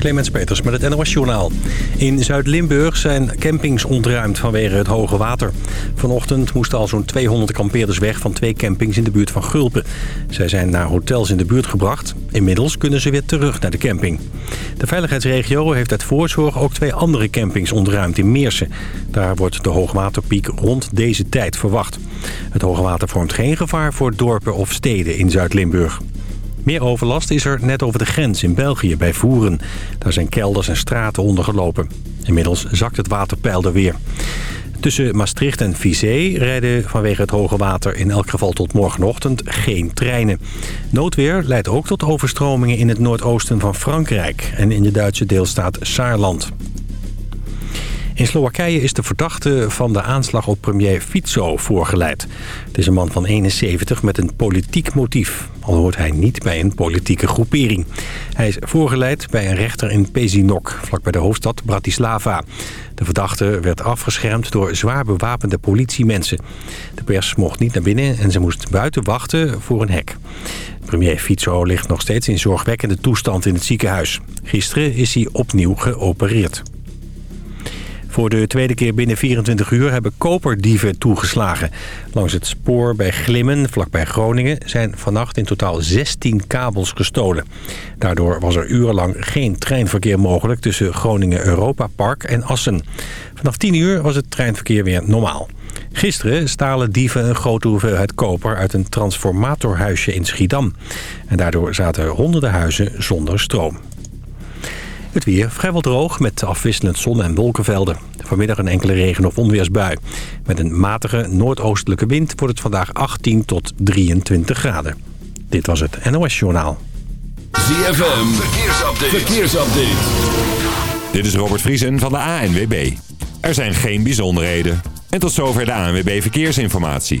Clemens Peters met het NOS Journaal. In Zuid-Limburg zijn campings ontruimd vanwege het hoge water. Vanochtend moesten al zo'n 200 kampeerders weg van twee campings in de buurt van Gulpen. Zij zijn naar hotels in de buurt gebracht. Inmiddels kunnen ze weer terug naar de camping. De veiligheidsregio heeft uit voorzorg ook twee andere campings ontruimd in Meersen. Daar wordt de hoogwaterpiek rond deze tijd verwacht. Het hoge water vormt geen gevaar voor dorpen of steden in Zuid-Limburg. Meer overlast is er net over de grens in België bij Voeren. Daar zijn kelders en straten ondergelopen. Inmiddels zakt het waterpeil er weer. Tussen Maastricht en Vizé rijden vanwege het hoge water in elk geval tot morgenochtend geen treinen. Noodweer leidt ook tot overstromingen in het noordoosten van Frankrijk en in de Duitse deelstaat Saarland. In Slowakije is de verdachte van de aanslag op premier Fico voorgeleid. Het is een man van 71 met een politiek motief. Al hoort hij niet bij een politieke groepering. Hij is voorgeleid bij een rechter in Pezinok, vlakbij de hoofdstad Bratislava. De verdachte werd afgeschermd door zwaar bewapende politiemensen. De pers mocht niet naar binnen en ze moest buiten wachten voor een hek. Premier Fico ligt nog steeds in zorgwekkende toestand in het ziekenhuis. Gisteren is hij opnieuw geopereerd. Voor de tweede keer binnen 24 uur hebben koperdieven toegeslagen. Langs het spoor bij Glimmen, vlakbij Groningen, zijn vannacht in totaal 16 kabels gestolen. Daardoor was er urenlang geen treinverkeer mogelijk tussen Groningen Europa Park en Assen. Vanaf 10 uur was het treinverkeer weer normaal. Gisteren stalen dieven een grote hoeveelheid koper uit een transformatorhuisje in Schiedam. En daardoor zaten honderden huizen zonder stroom. Het weer vrijwel droog met afwisselend zon- en wolkenvelden. Vanmiddag een enkele regen- of onweersbui. Met een matige noordoostelijke wind wordt het vandaag 18 tot 23 graden. Dit was het NOS Journaal. ZFM, verkeersupdate. verkeersupdate. Dit is Robert Vriesen van de ANWB. Er zijn geen bijzonderheden. En tot zover de ANWB Verkeersinformatie.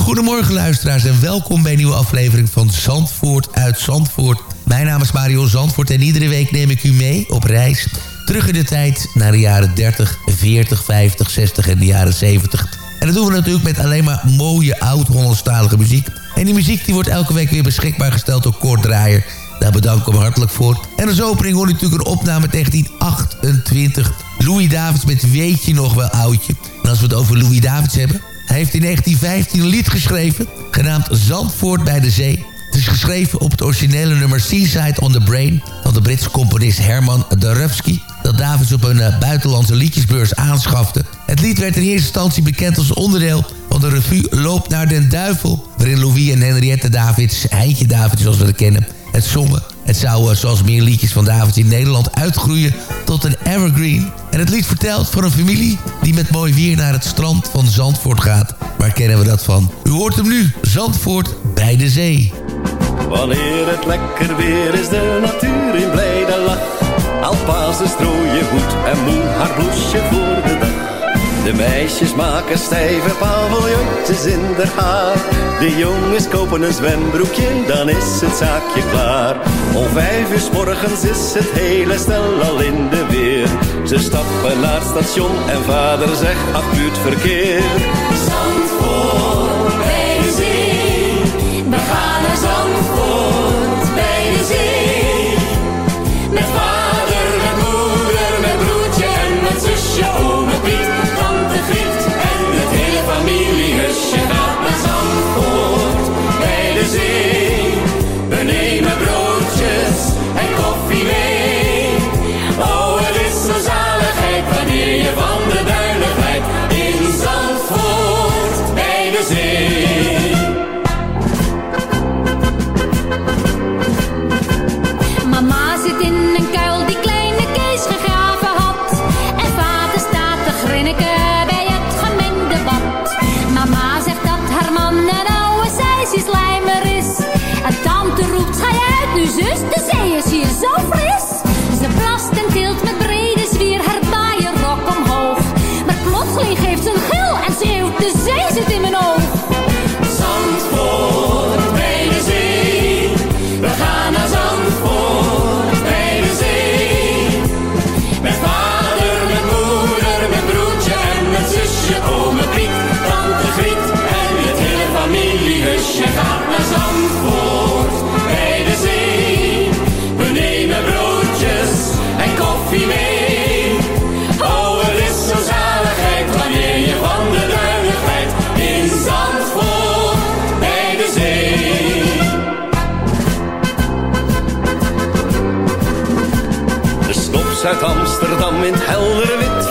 goedemorgen luisteraars en welkom bij een nieuwe aflevering van Zandvoort uit Zandvoort. Mijn naam is Mario Zandvoort en iedere week neem ik u mee op reis. Terug in de tijd naar de jaren 30, 40, 50, 60 en de jaren 70. En dat doen we natuurlijk met alleen maar mooie oud-Hollandstalige muziek. En die muziek die wordt elke week weer beschikbaar gesteld door Kort Draaier. Daar bedank ik hartelijk voor. En als opening hoor natuurlijk een opname 1928. Louis Davids met Weet je nog wel oudje. En als we het over Louis Davids hebben... Hij heeft in 1915 een lied geschreven, genaamd Zandvoort bij de Zee. Het is geschreven op het originele nummer Seaside on the Brain... van de Britse componist Herman Darewski... dat Davids op een uh, buitenlandse liedjesbeurs aanschafte. Het lied werd in eerste instantie bekend als onderdeel van de revue Loop naar den Duivel... waarin Louis en Henriette Davids, Eindje Davids zoals we het kennen, het zongen. Het zou, uh, zoals meer liedjes van Davids in Nederland, uitgroeien tot een evergreen. En het lied vertelt van een familie die met mooi weer naar het strand van Zandvoort gaat. Waar kennen we dat van? U hoort hem nu, Zandvoort bij de zee. Wanneer het lekker weer is, de natuur in blijde lach. Alpazen strooien goed en moe haar bloesje voor de dag. De meisjes maken stijve paviljoentjes in de haar. De jongens kopen een zwembroekje, dan is het zaakje klaar. Om vijf uur s morgens is het hele stel al in de weer. Ze stappen naar het station en vader zegt, acht uur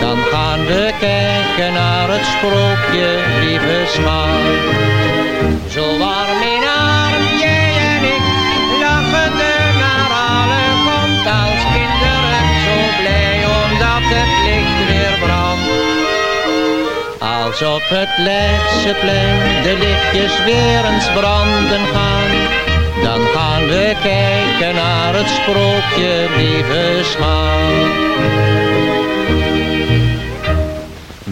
Dan gaan we kijken naar het sprookje, lieve schat. Zo warm in arm, jij en ik, lachende naar alle komt als kinderen. Zo blij omdat het licht weer brandt. Als op het Leidseplein de lichtjes weer eens branden gaan. Dan gaan we kijken naar het sprookje, lieve schat.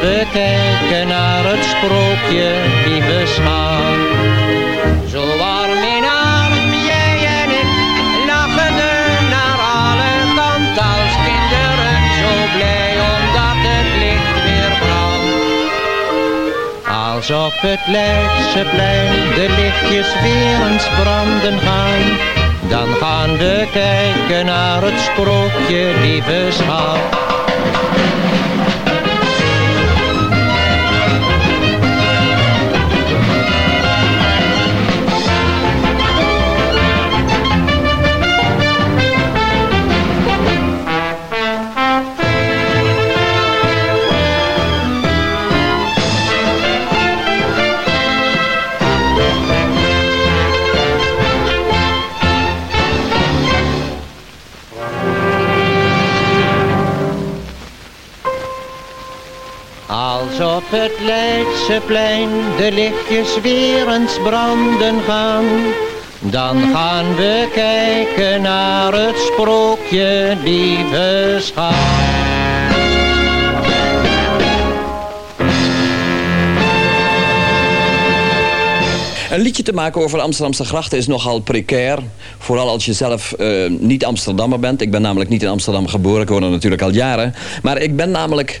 We kijken naar het sprookje, lieve schat. Zo warm in arm, jij en ik, lachende naar alle kanten als kinderen. Zo blij omdat het licht weer brandt. Als op het Leidseplein de lichtjes weer eens branden gaan. Dan gaan we kijken naar het sprookje, lieve schat. Het Leidseplein de lichtjes weer eens branden gaan, dan gaan we kijken naar het sprookje, lieve schat. Een liedje te maken over de Amsterdamse grachten is nogal precair. Vooral als je zelf eh, niet Amsterdammer bent. Ik ben namelijk niet in Amsterdam geboren. Ik woon er natuurlijk al jaren. Maar ik ben namelijk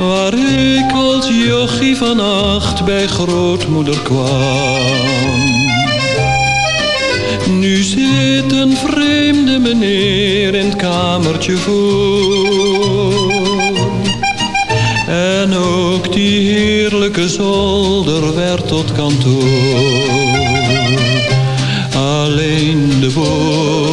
Waar ik als jochie van acht bij grootmoeder kwam. Nu zit een vreemde meneer in het kamertje voor. En ook die heerlijke zolder werd tot kantoor. Alleen de bomen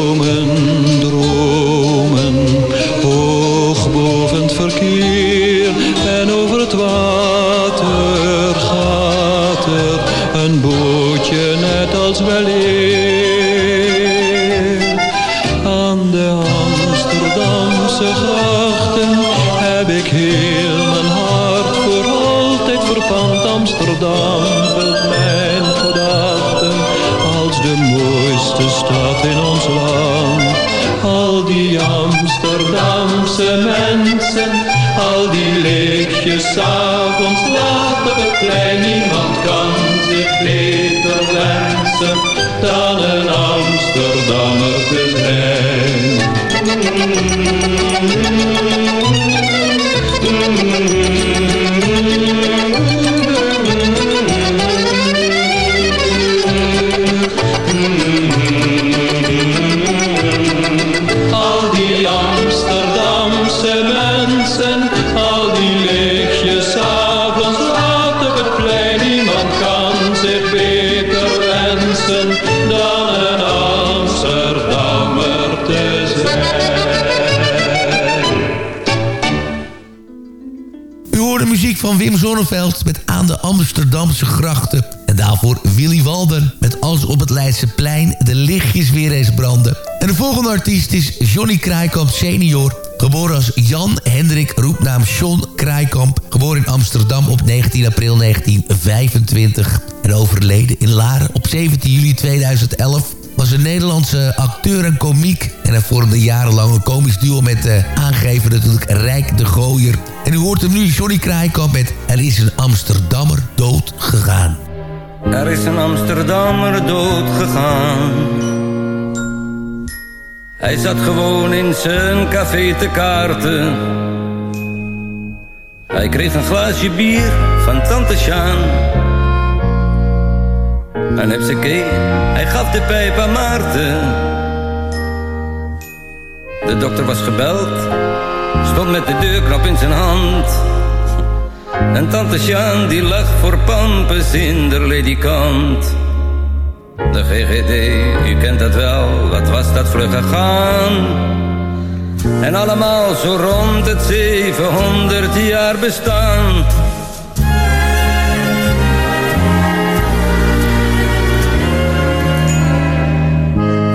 met Aan de Amsterdamse grachten. En daarvoor Willy Walden met Als op het Leidseplein de lichtjes weer eens branden. En de volgende artiest is Johnny Kraaikamp senior. Geboren als Jan Hendrik, roepnaam John Kraaikamp. Geboren in Amsterdam op 19 april 1925. En overleden in Laren op 17 juli 2011 was een Nederlandse acteur en komiek. En hij vormde jarenlang een komisch duo met de aangever natuurlijk Rijk de Gooier. En u hoort hem nu, Johnny Kraaikamp met Er is een Amsterdammer dood gegaan. Er is een Amsterdammer dood gegaan. Hij zat gewoon in zijn café te kaarten. Hij kreeg een glaasje bier van tante Sjaan. En hupsakee, hij gaf de pijp aan Maarten. De dokter was gebeld, stond met de deurknop in zijn hand. En tante Sjaan die lag voor pampes in de ledikant. De GGD, u kent dat wel, wat was dat vlug gegaan. En allemaal zo rond het 700 jaar bestaan.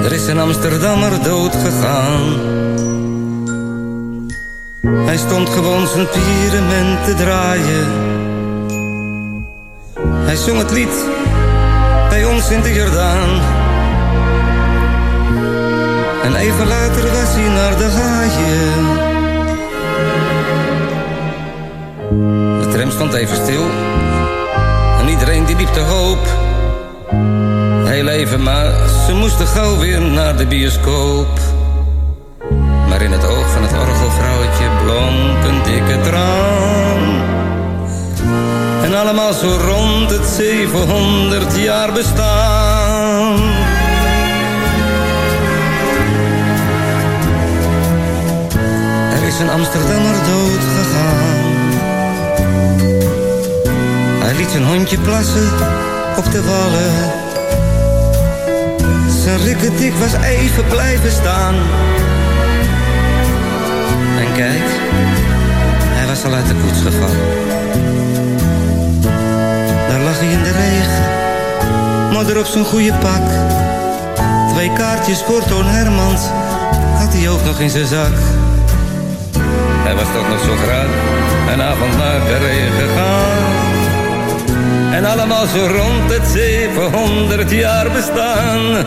Er is een Amsterdammer dood gegaan. Hij stond gewoon zijn pyramid te draaien. Hij zong het lied bij ons in de Jordaan. En even later was hij naar de haaien. De tram stond even stil. En iedereen die liep hoop. Heel even, maar ze moesten gauw weer naar de bioscoop. Maar in het oog het orgelvrouwtje blonk een dikke traan. En allemaal zo rond het 700 jaar bestaan. Er is een Amsterdammer dood gegaan. Hij liet zijn hondje plassen op de wallen. Zijn rikketik was even blijven staan kijkt, hij was al uit de koets gevallen. Daar lag hij in de regen, modder op zijn goede pak. Twee kaartjes voor Toon Hermans had hij ook nog in zijn zak. Hij was toch nog zo graag een avond naar regen gegaan. En allemaal zo rond het 700 jaar bestaan.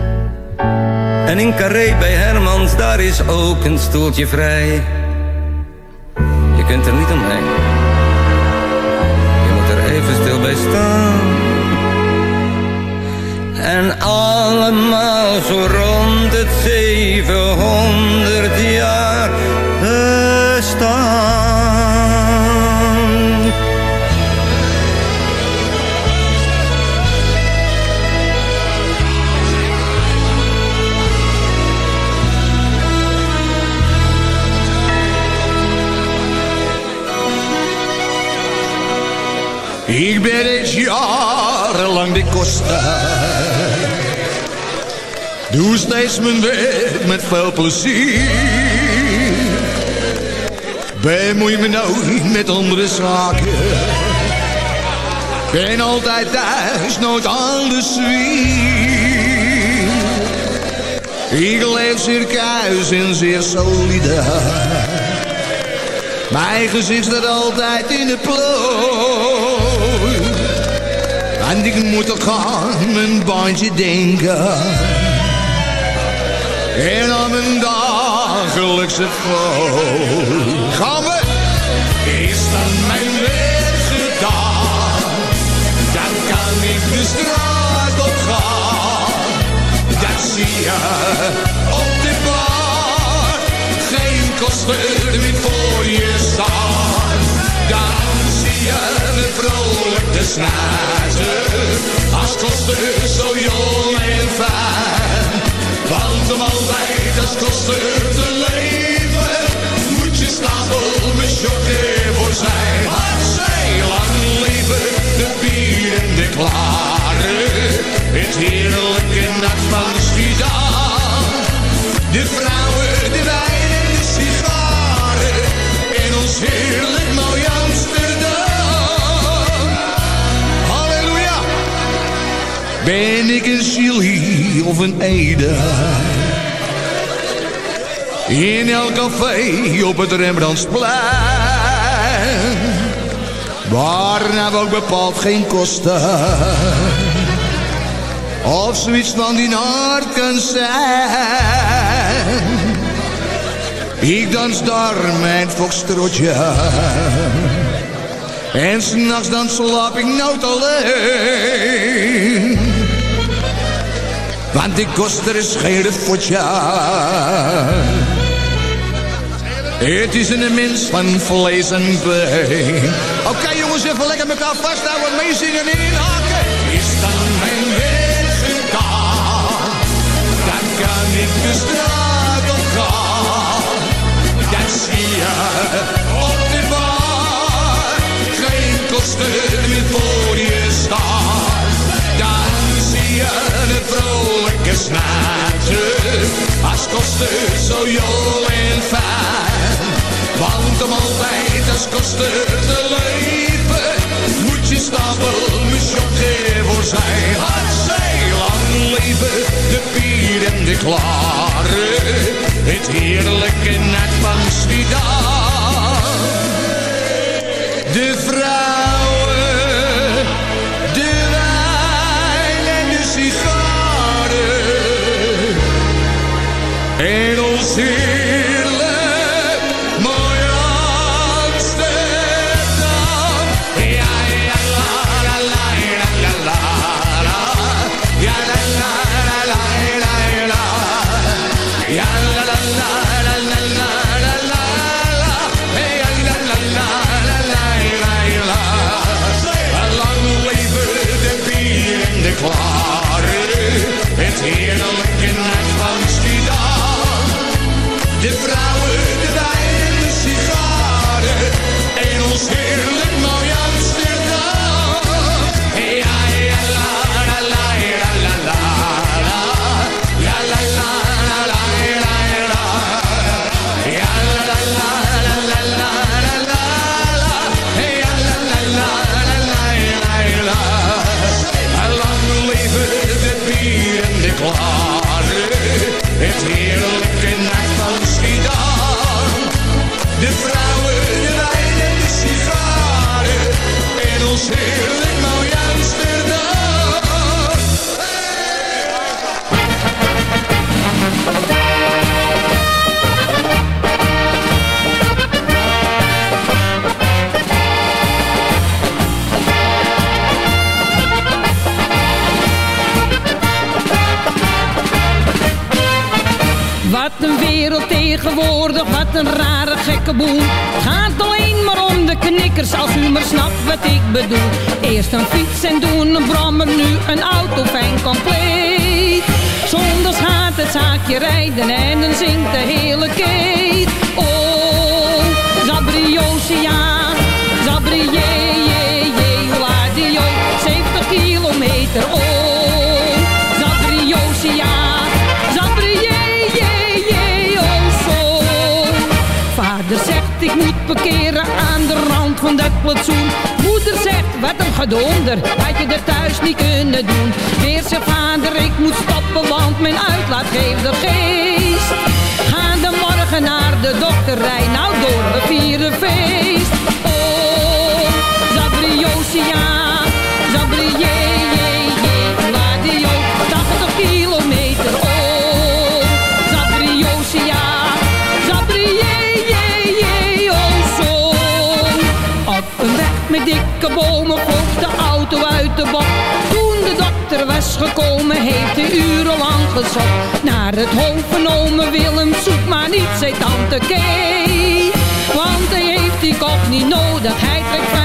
En in Carré bij Hermans, daar is ook een stoeltje vrij. Je kunt er niet omheen. Je moet er even stil bij staan. En allemaal zo rond het 700 jaar bestaan. Ik ben reeds jarenlang de Costa. Doe steeds mijn werk met veel plezier. Bemoei me nooit met andere zaken. Ben altijd thuis, nooit aan de zwier. Ik leef circuis en zeer solide. Mijn gezicht staat altijd in de plooi. En ik moet ook aan mijn bandje denken. En aan mijn dagelijkse fooi. Gaan we! Is dan mijn werk gedaan? Dan kan ik de straat op gaan. Dat zie je op de bar. Geen kosten meer voor je staan. Dan zie je vrolijk te snazen. Als kosten zo jong en fijn. Want om altijd als koster te leven, moet je stapel me choqué voor zijn. Maar zij lang leven de bier en de klaren. Het heerlijke nacht van Schiedam. De vrouwen, de wijn en de sigaren. En ons heerlijk Ben ik een Chili of een Ede? In elk café op het Rembrandtsplein. Waar nou ook bepaald geen kosten. Of zoiets van die kan zijn. Ik dans daar mijn foxtrotje. En s'nachts dan slaap ik nooit alleen. Want die koster is geen fotje. Het is een mens van vlees en been. Oké jongens, even lekker elkaar vasthouden, meezingen en inhaken. Is dan mijn werk gedaan, dan kan ik de straat op gaan. Dat zie je op de bar, geen kosten meer voor snater, als kosten zo jong en fijn. Want om altijd als koster te leven, moet je stapel choqué voor zijn. Had zij lang leven, de bier en de klaren, het heerlijke net van Schiedam. De vrouwen, Here to Lincoln Land. Wat een rare gekke boel. Gaat alleen maar om de knikkers, als u maar snapt wat ik bedoel. Eerst een fiets en doen een brommer, nu een auto fijn compleet. Zondags gaat het zaakje rijden en dan zingt de hele plantsoen. Moeder zegt wat een gedonder, had je er thuis niet kunnen doen. Weer zegt vader ik moet stoppen want mijn uitlaat geeft de geest. Ga de morgen naar de dokter, rij nou door, we vieren feest. Gekomen, heeft hij urenlang gezocht. Naar het hoofd van ome Willem, zoek maar niet, zei tante Kee. Want hij heeft die kop niet nodig, hij trekt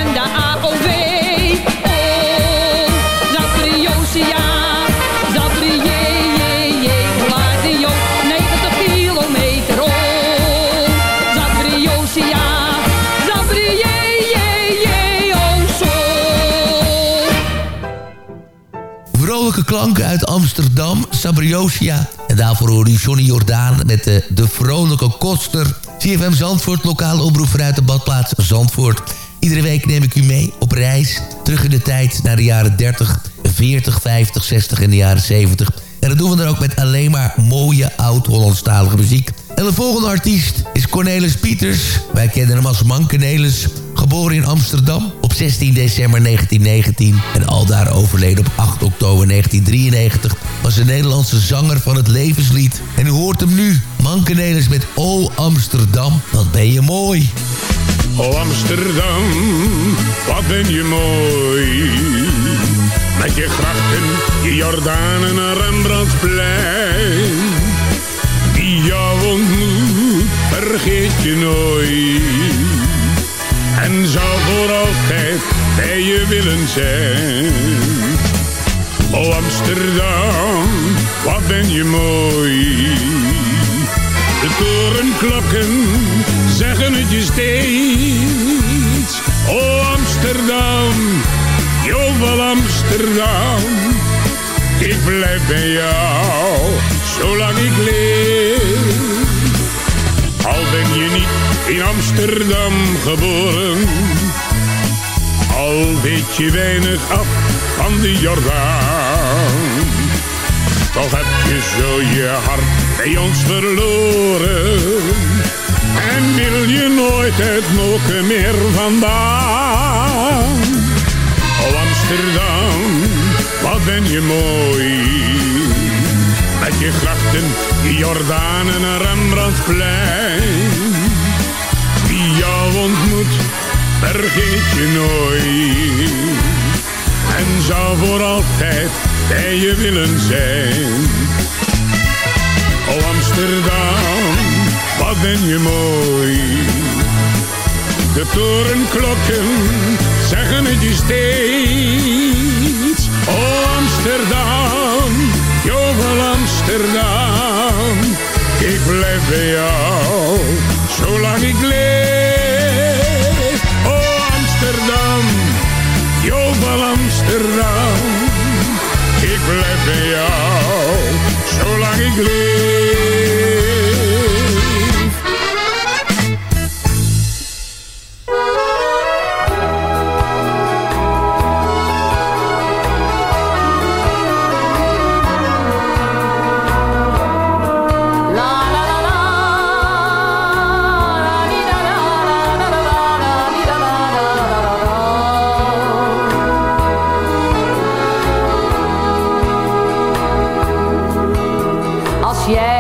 Uit Amsterdam, Sabriosia. En daarvoor hoorde u Johnny Jordaan met de, de vrolijke koster. CFM Zandvoort, lokale omroep vanuit de badplaats Zandvoort. Iedere week neem ik u mee op reis. Terug in de tijd naar de jaren 30, 40, 50, 60 en de jaren 70. En dat doen we dan ook met alleen maar mooie oud-Hollandstalige muziek. En de volgende artiest is Cornelis Pieters. Wij kennen hem als Man Cornelis. Geboren in Amsterdam 16 december 1919 en aldaar overleden op 8 oktober 1993... was een Nederlandse zanger van het levenslied. En u hoort hem nu, Man Cornelis met O Amsterdam, wat ben je mooi. O Amsterdam, wat ben je mooi. Met je grachten, je Jordanen en Rembrandtsplein. Wie jou ontmoet, vergeet je nooit. En zou voor altijd bij je willen zijn. O Amsterdam, wat ben je mooi. De torenklokken zeggen het je steeds. O Amsterdam, jovel Amsterdam. Ik blijf bij jou, zolang ik leef. Al ben je niet in Amsterdam geboren. Al weet je weinig af van de Jordaan. Toch heb je zo je hart bij ons verloren. En wil je nooit het mogen meer vandaan. O Amsterdam, wat ben je mooi. Met je grachten, je Jordanen en Rembrandtsplein. Jou ontmoet, vergeet je nooit. En zou voor altijd bij je willen zijn. O Amsterdam, wat ben je mooi. De torenklokken zeggen het je steeds. O Amsterdam, jovel Amsterdam. Ik blijf bij jou, zolang ik leef. Jovel Amsterdam. Ik blijf bij jou, zolang ik leef. Als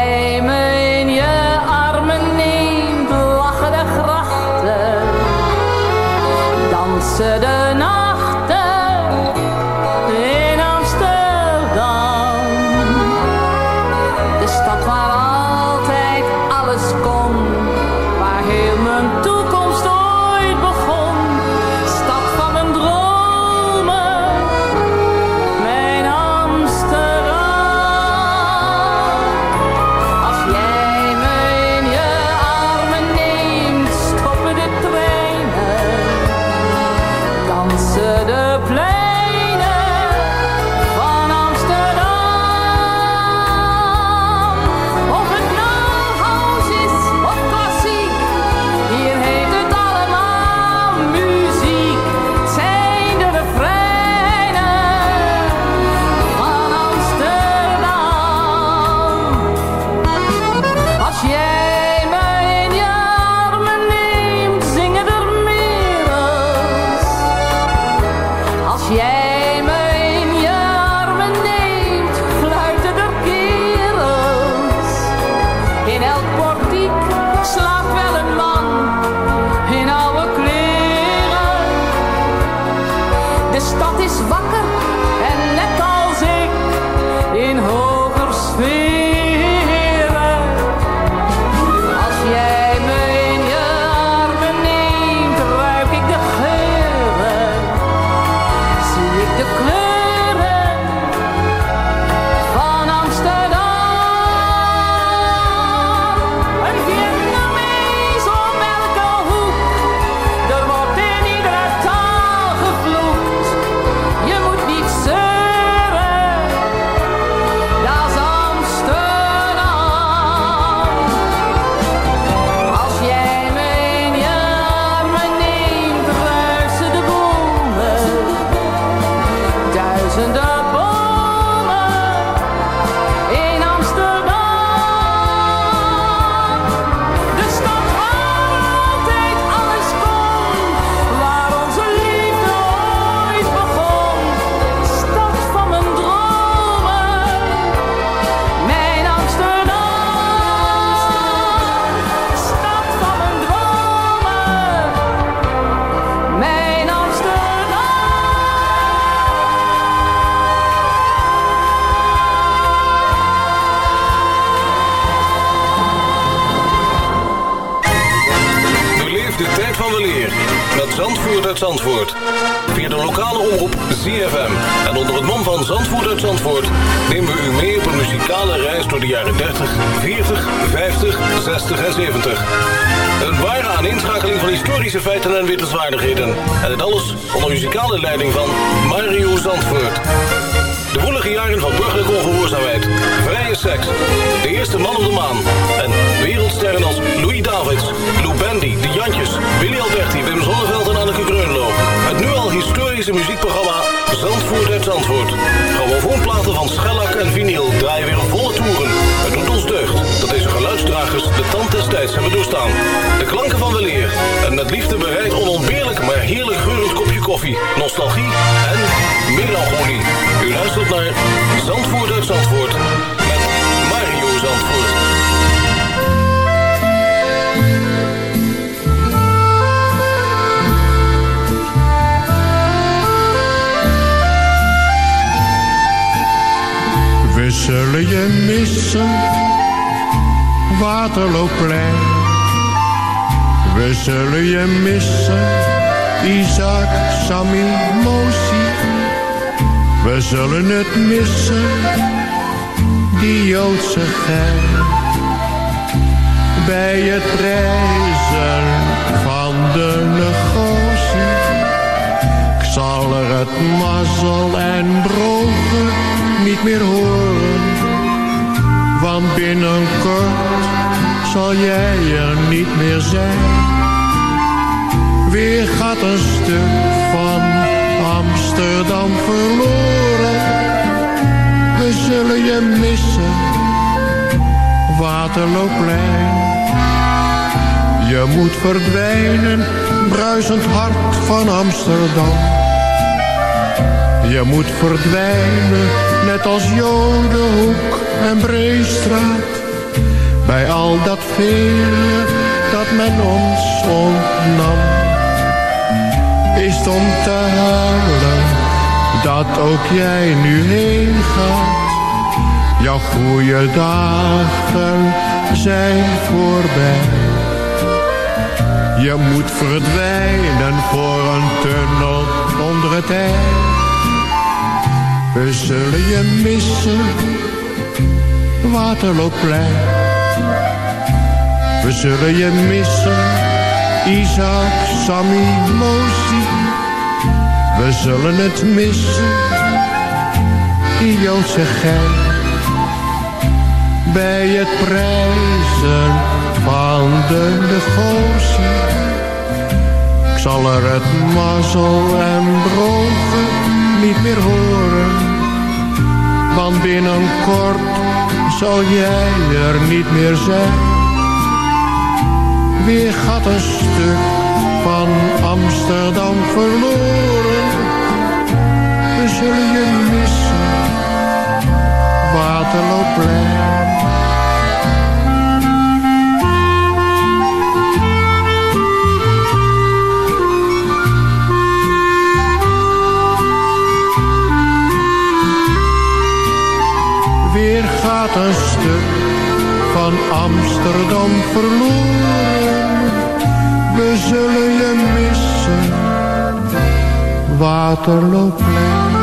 koffie, nostalgie en melancholie. U luistert naar Zandvoort uit Zandvoort met Mario Zandvoort. We zullen je missen, Waterlooplein. We zullen je missen, Isaac, Sammy, Mosi. We zullen het missen, die Joodse gein. Bij het reizen van de negotie. Ik zal er het mazzel en brogen niet meer horen. Want binnenkort zal jij er niet meer zijn. Weer gaat een stuk van Amsterdam verloren. We zullen je missen, Waterlooplein. Je moet verdwijnen, bruisend hart van Amsterdam. Je moet verdwijnen, net als Jodenhoek en Breestraat. Bij al dat vele dat men ons ontnam. Is om te huilen dat ook jij nu heen gaat. Jouw goede dagen zijn voorbij. Je moet verdwijnen voor een tunnel onder het ijs. We zullen je missen, Waterloopplein. We zullen je missen, Isaac, Sammy, Mosi. We zullen het missen, die Joodse gein. Bij het prijzen van de negotie. Ik zal er het mazzel en brogen niet meer horen. Want binnenkort zal jij er niet meer zijn. Weer gaat een stuk van Amsterdam verloren. We zullen je missen, Waterlooplein. Weer gaat een stuk van Amsterdam verloren. We zullen je missen, Waterlooplein.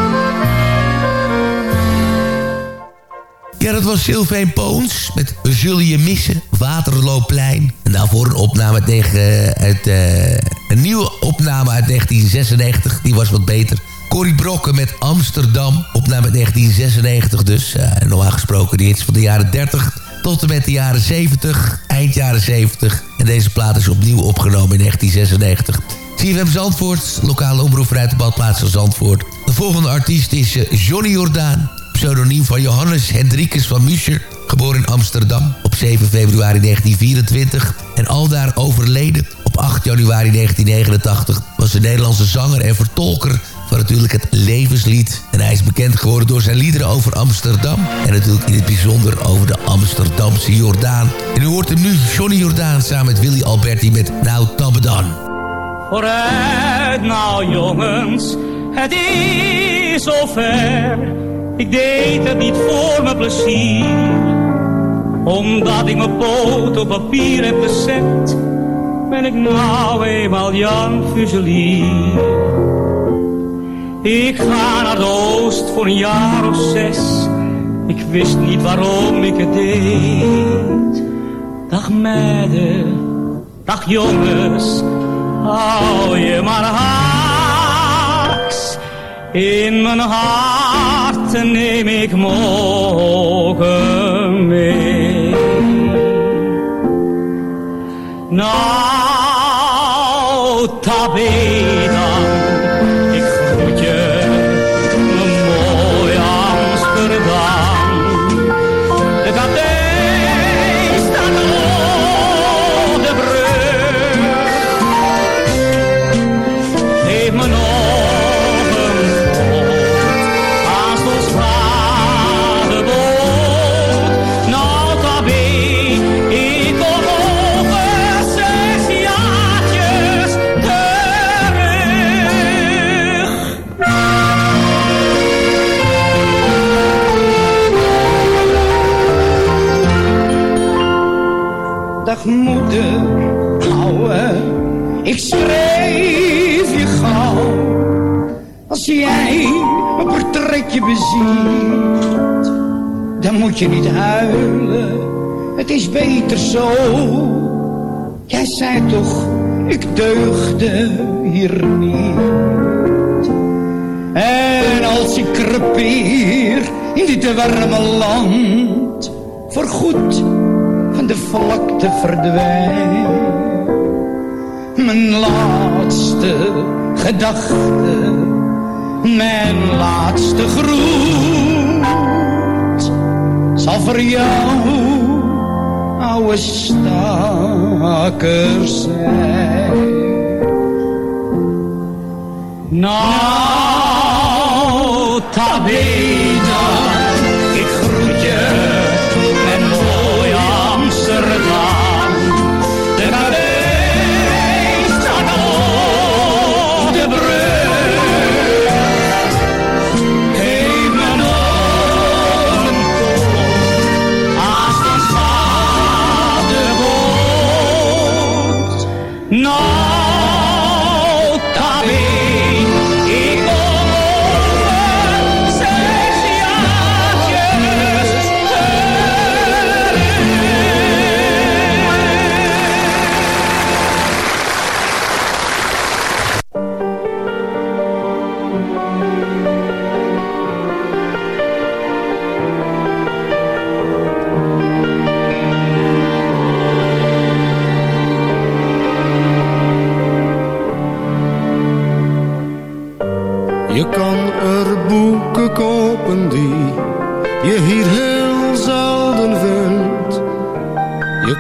Ja, dat was Sylvain Poons met We zullen je missen, Waterloopplein. En daarvoor een opname tegen, uit, eh, een nieuwe opname uit 1996. Die was wat beter. Corrie Brokken met Amsterdam. Opname 1996 dus. Uh, normaal gesproken die hits van de jaren 30 tot en met de jaren 70. Eind jaren 70. En deze plaat is opnieuw opgenomen in 1996. CFM Zandvoort, lokale omroep vanuit de badplaats van Zandvoort. De volgende artiest is uh, Johnny Jordaan. Pseudoniem van Johannes Hendrikus van Muscher. Geboren in Amsterdam op 7 februari 1924. En aldaar overleden op 8 januari 1989. Was een Nederlandse zanger en vertolker van natuurlijk het levenslied. En hij is bekend geworden door zijn liederen over Amsterdam. En natuurlijk in het bijzonder over de Amsterdamse Jordaan. En u hoort hem nu, Johnny Jordaan, samen met Willy Alberti met Nou Tabbedan. Vooruit nou jongens, het is zover. Ik deed het niet voor mijn plezier. Omdat ik mijn poot op papier heb gezet. ben ik nou eenmaal Jan Fuselier. Ik ga naar de oost voor een jaar of zes. Ik wist niet waarom ik het deed. Dag meiden, dag jongens, hou je maar haaks. In mijn hart neem ik morgen mee. Nou, tabé dan moet je niet huilen, het is beter zo. Jij zei toch, ik deugde hier niet. En als ik krepeer in dit warme land, voorgoed van de vlakte verdwijn. Mijn laatste gedachte, mijn laatste groet, zal voor jou, oude staker zijn. Nou, Tabita,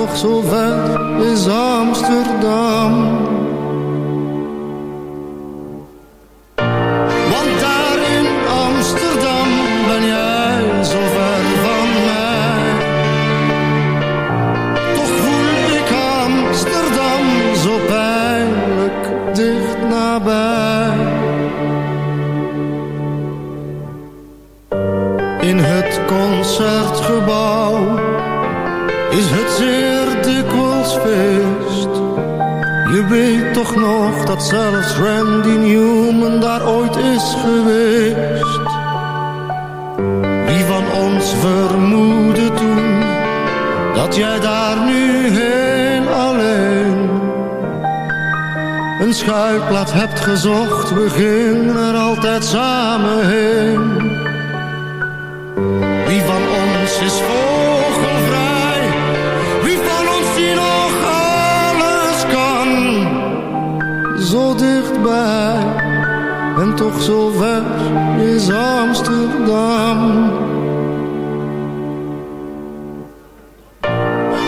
toch zo ver is Amsterdam. Toch nog dat zelfs Randy Newman daar ooit is geweest. Wie van ons vermoedde toen dat jij daar nu heel alleen een schuilplaats hebt gezocht? We gingen er altijd samen heen. en toch zo ver is Amsterdam.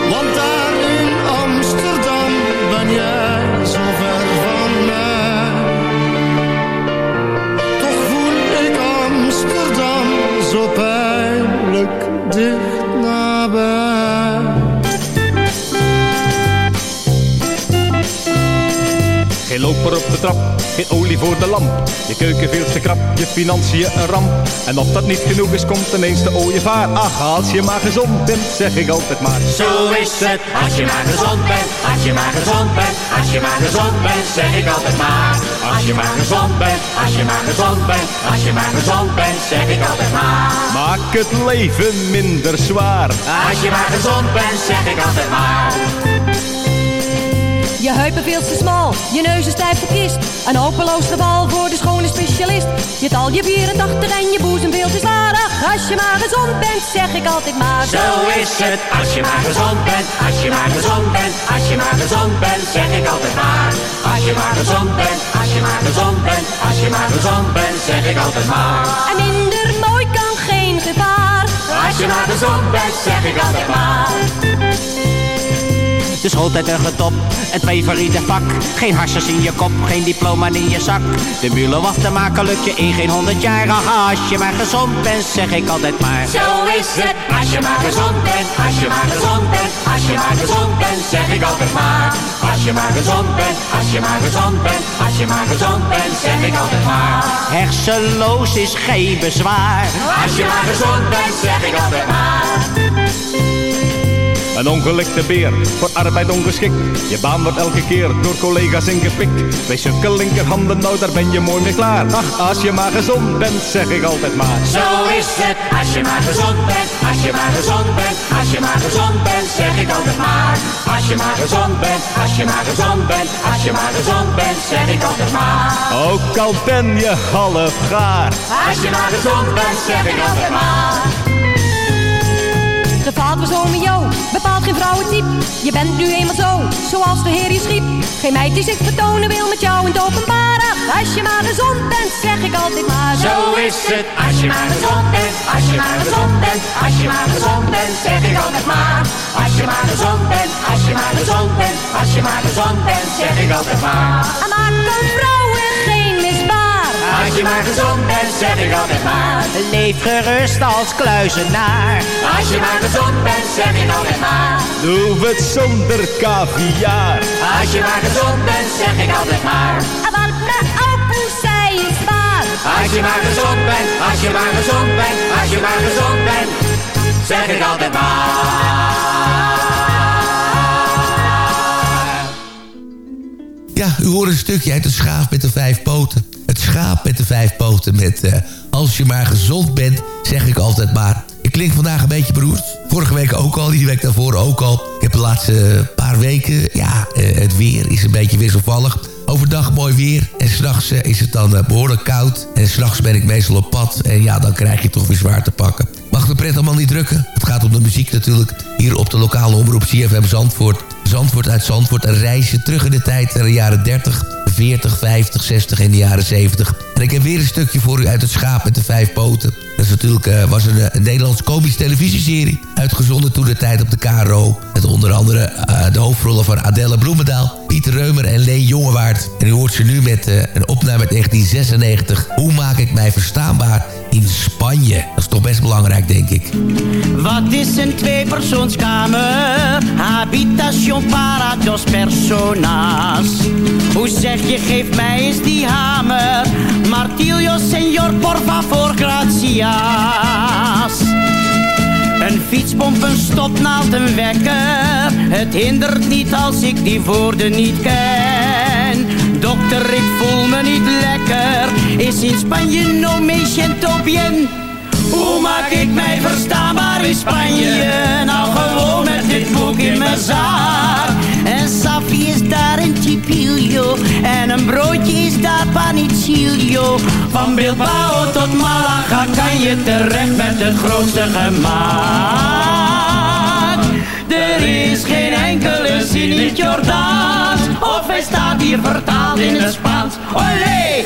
Want daar in Amsterdam ben jij zo ver van mij. Toch voel ik Amsterdam zo pijnlijk dicht. Geen loper op de trap, geen olie voor de lamp. Je keuken veel te krap, je financiën een ramp. En of dat niet genoeg is, komt ineens de ooievaar. Ach, als je maar gezond bent, zeg ik altijd maar. Zo is het, als je maar gezond bent, als je maar gezond bent, als je maar gezond bent, zeg ik altijd maar. Als je maar gezond bent, als je maar gezond bent, als je maar gezond bent, zeg ik altijd maar. Maak het leven minder zwaar. Als je maar gezond bent, zeg ik altijd maar. Je heupen veel te smal, je neus is stijf verkist. Een hopeloos geval voor de schone specialist. Je tal je 84 en je boezem veel te zwaar. Als je maar gezond bent, zeg ik altijd maar. Zo is het, als je maar gezond bent, als je maar gezond bent, als je maar gezond bent, zeg ik altijd maar. Als je maar gezond bent, als je maar gezond bent, als je maar gezond bent, zeg ik altijd maar. En minder mooi kan geen gevaar. Als je maar gezond bent, zeg ik altijd maar. De schooltijd er getop, het favoriete vak. Geen harsers in je kop, geen diploma in je zak. De mulen af te maken lukt je in geen honderd jaar. Ach, als je maar gezond bent, zeg ik altijd maar. Zo is het, als je maar gezond bent, als je maar gezond bent, als je maar gezond bent, zeg ik altijd maar. Als je maar gezond bent, als je maar gezond bent, als je maar gezond bent, zeg ik altijd maar. Hersenloos is geen bezwaar. Als je maar gezond bent, zeg ik altijd maar. Een ongelikte beer, voor arbeid ongeschikt. Je baan wordt elke keer door collega's ingepikt. Twee zulke linkerhanden, nou daar ben je mooi mee klaar. Ach, als je maar gezond bent, zeg ik altijd maar. Zo is het, als je maar gezond bent, als je maar gezond bent, als je maar gezond bent, zeg ik altijd maar. Als je maar gezond bent, als je maar gezond bent, als je maar gezond bent, zeg ik altijd maar. Ook al ben je half gaar. Als je maar gezond bent, zeg ik altijd maar. Gevaald was ome Jo, bepaalt geen vrouwentype. Je bent nu eenmaal zo, zoals de Heer je schiep. Geen meid die zich vertonen wil met jou in het openbaar. Ach, Als je maar gezond bent, zeg ik altijd maar. Zo is het, als je maar gezond bent, als je maar gezond bent, als je maar gezond bent, zeg ik altijd maar. Als je maar gezond bent, als je maar gezond bent, als je maar gezond bent, zeg ik altijd maar. Maak een misbaar. Als je maar gezond bent, zeg ik altijd maar. Leef gerust als kluizenaar. Als je maar gezond bent, zeg ik altijd maar. Doe het zonder caviar. Als je maar gezond bent, zeg ik altijd maar. Want mijn opoe zij is waar. Als je maar gezond bent, als je maar gezond bent, als je maar gezond bent, zeg ik altijd maar. Ja, u hoort een stukje uit het schaaf met de vijf poten. Het schaap met de vijf poten met... eh, als je maar gezond bent, zeg ik altijd maar. Ik klink vandaag een beetje beroerd. Vorige week ook al, die week daarvoor ook al. Ik heb de laatste paar weken... Ja, eh, het weer is een beetje wisselvallig. Overdag mooi weer. En s'nachts eh, is het dan eh, behoorlijk koud. En s'nachts ben ik meestal op pad. En ja, dan krijg je toch weer zwaar te pakken. Mag de pret allemaal niet drukken? Het gaat om de muziek natuurlijk. Hier op de lokale omroep CFM Zandvoort. Zandvoort uit Zandvoort. Een reisje terug in de tijd naar de jaren 30, 40, 50, 60 en de jaren 70. En ik heb weer een stukje voor u uit het schaap met de vijf poten. Dat is natuurlijk, eh, was een, Nederlands komische televisieserie. Uitgezonden toen de tijd op de KRO. Met onder andere eh, de hoofdrollen van Adelle Bloemendaal, Pieter Reumer en Leen Jongewaard. En u hoort ze nu met eh, een opname uit 1996. Hoe maak ik mij verstaanbaar in Spanje? Dat is toch best belangrijk, denk ik. Wat is een tweepersoonskamer? Habitation para dos personas. Hoe zeg je, geef mij eens die hamer. Martillo, señor, por favor, gracias. Een fietspomp, een stopnaald, een wekker. Het hindert niet als ik die woorden niet ken. Dokter, ik voel me niet lekker. Is in Spanje no me siento bien. Hoe maak ik mij verstaanbaar in Spanje? Nou gewoon met dit boek in mijn zaak. En Safi is daar een chipillo. En een broodje is daar panicillo. Van Bilbao tot Malaga kan je terecht met het grootste gemaak. Er is geen enkele zin in Jordaans. Of hij staat hier vertaald in het Spaans. Olé!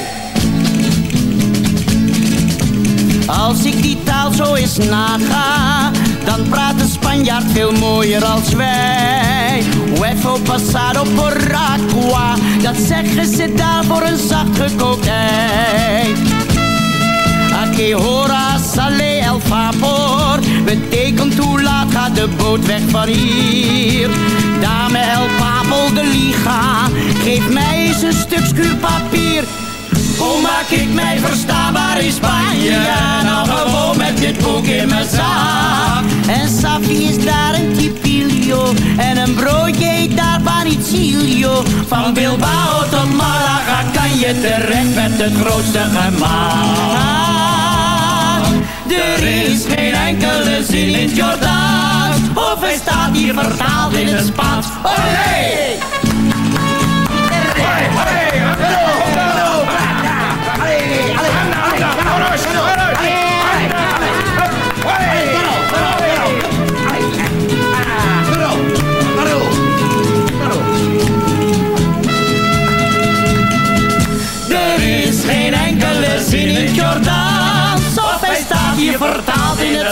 Als ik die taal zo eens naga, dan praat de Spanjaard veel mooier als wij. Huevo pasado por agua, dat zeggen ze daar voor een zacht gekookt ei. Aquí hora sale el vapor, betekent hoe laat gaat de boot weg van hier. Dame el papel de liga, geef mij eens een stuk schuurpapier. Hoe maak ik mij verstaanbaar in Spanje? Nou gewoon met dit boek in mijn zak. En Safi is daar een tipilio. En een broodje heet daar panicilio. Van Bilbao tot Malaga kan je terecht met het grootste gemak. Er is geen enkele zin in Jordaans. Of hij staat hier vertaald in het Spaans. Olé! Olé,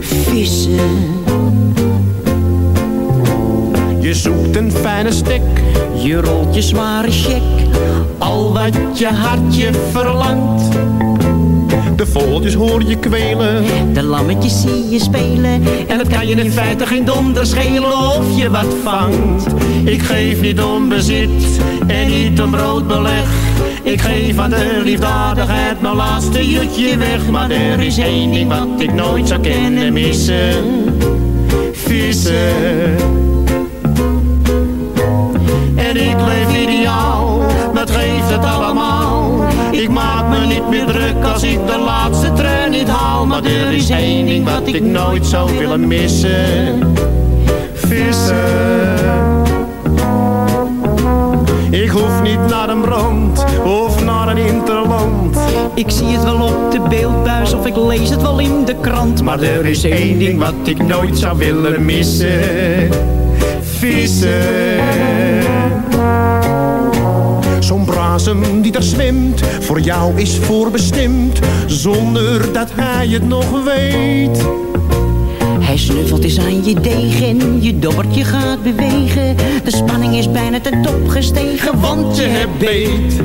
Vissen. Je zoekt een fijne stek, je rolt je zware check. Al wat je hartje verlangt. De vogeltjes hoor je kwelen. De lammetjes zie je spelen. En het kan je in feite geen donder schelen of je wat vangt. Ik geef niet om bezit en niet om brood beleg. Ik geef aan de liefdadigheid mijn laatste jutje weg. Maar er is één ding wat ik nooit zou kennen missen. Vissen. En ik leef ideaal, dat geeft het allemaal. Ik maak me niet meer druk als ik de laatste trein niet haal. Maar er is één ding wat ik nooit zou willen missen. Vissen. Ik hoef niet naar een brand of naar een interland. Ik zie het wel op de beeldbuis of ik lees het wel in de krant. Maar er is één ding wat ik nooit zou willen missen. Vissen. Zo'n brasem die daar zwemt, voor jou is voorbestemd, zonder dat hij het nog weet. Hij snuffelt eens aan je degen, je dobbertje gaat bewegen. De spanning is bijna ten top gestegen, want je hebt beet.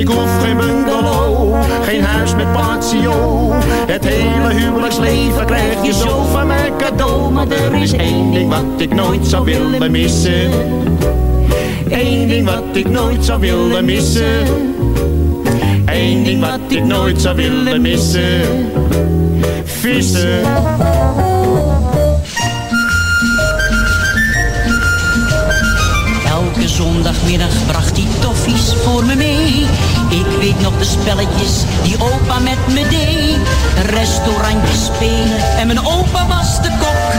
Ik hoef geen bungalow, geen huis met patio. Het hele huwelijksleven krijg je zo van mijn cadeau. Maar er is één ding wat ik nooit zou willen missen. Eén ding wat ik nooit zou willen missen. Eén ding wat ik nooit zou willen missen. Vissen. Zondagmiddag bracht hij toffies voor me mee. Ik weet nog de spelletjes die opa met me deed. Restaurantjes spelen en mijn opa was de kok.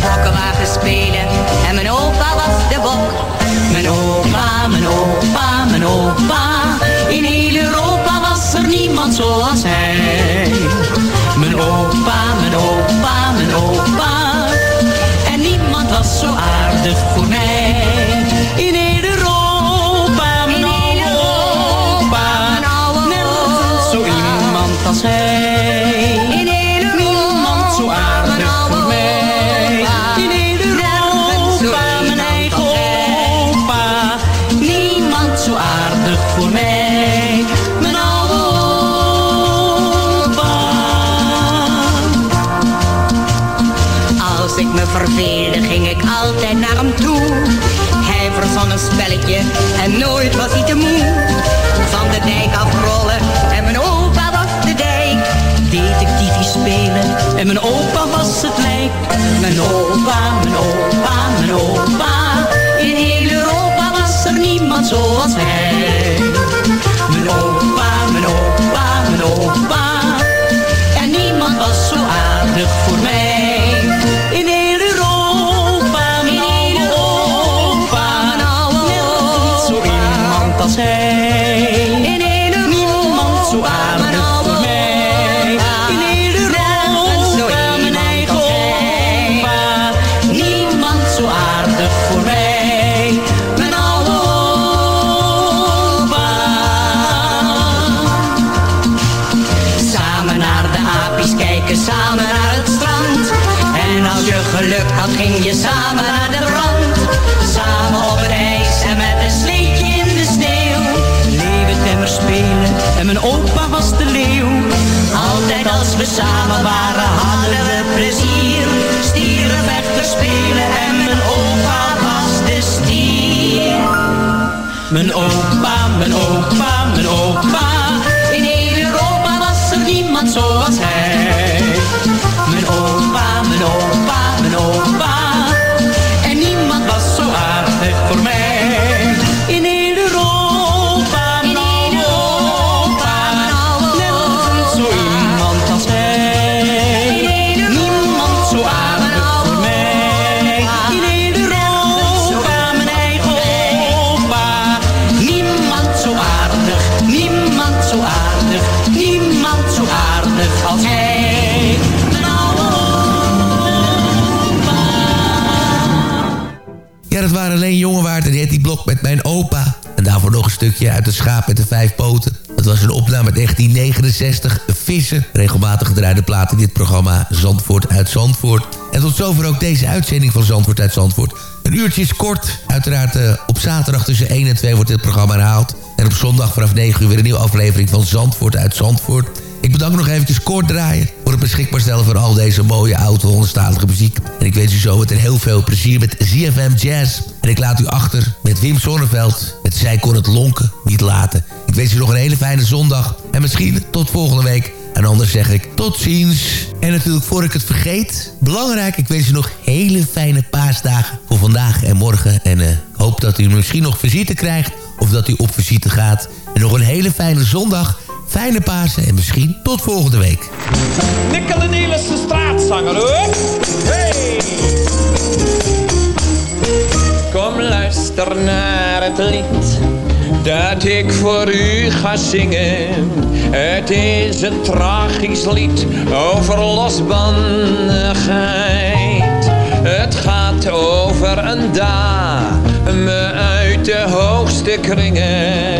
Bokkenwagen spelen en mijn opa was de bok. Mijn opa, mijn opa, mijn opa. In heel Europa was er niemand zoals hij. Mijn opa, mijn opa, mijn opa. En niemand was zo aardig voor had, ging je samen naar de brand. Samen op het ijs en met een sleetje in de sneeuw. Leeuwentemmer spelen en mijn opa was de leeuw. Altijd als we samen waren, hadden we plezier. Stierenvechter spelen en mijn opa was de stier. Mijn opa, mijn opa, mijn opa. Uit de schaap met de vijf poten. Dat was een opname uit 1969. Vissen. Regelmatig gedraaide plaat in dit programma Zandvoort uit Zandvoort. En tot zover ook deze uitzending van Zandvoort uit Zandvoort. Een uurtje is kort. Uiteraard uh, op zaterdag tussen 1 en 2 wordt dit programma herhaald. En op zondag vanaf 9 uur weer een nieuwe aflevering van Zandvoort uit Zandvoort. Ik bedank nog eventjes kort draaien voor het beschikbaar stellen van al deze mooie oud-Hollandstalige muziek. En ik wens u zo met heel veel plezier met ZFM Jazz. En ik laat u achter met Wim Sonneveld. Met Zij kon het lonken niet laten. Ik wens u nog een hele fijne zondag. En misschien tot volgende week. En anders zeg ik tot ziens. En natuurlijk voor ik het vergeet. Belangrijk, ik wens u nog hele fijne paasdagen voor vandaag en morgen. En uh, hoop dat u misschien nog visite krijgt. Of dat u op visite gaat. En nog een hele fijne zondag. Fijne Pasen en misschien tot volgende week. Nikkele Nielissen straatzanger hoor. Hey! Kom luister naar het lied dat ik voor u ga zingen. Het is een tragisch lied over losbandigheid. Het gaat over een dame uit de hoogste kringen.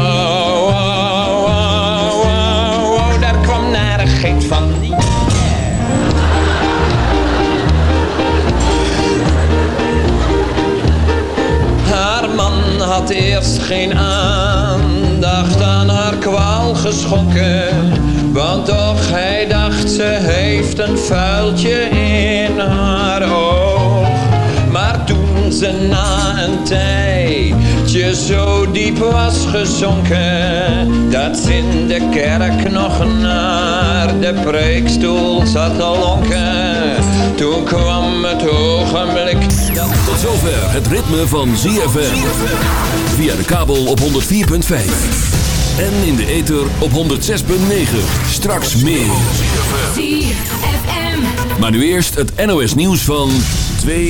geen aandacht aan haar kwaal geschonken. Want toch hij dacht ze heeft een vuiltje in haar oog. Maar toen ze na een tijdje zo diep was gezonken. Dat ze in de kerk nog naar de preekstoel zat te lonken. Toen kwam het ogenblik. Tot zover het ritme van ZFM. Via de kabel op 104.5. En in de ether op 106.9. Straks meer. Maar nu eerst het NOS nieuws van 2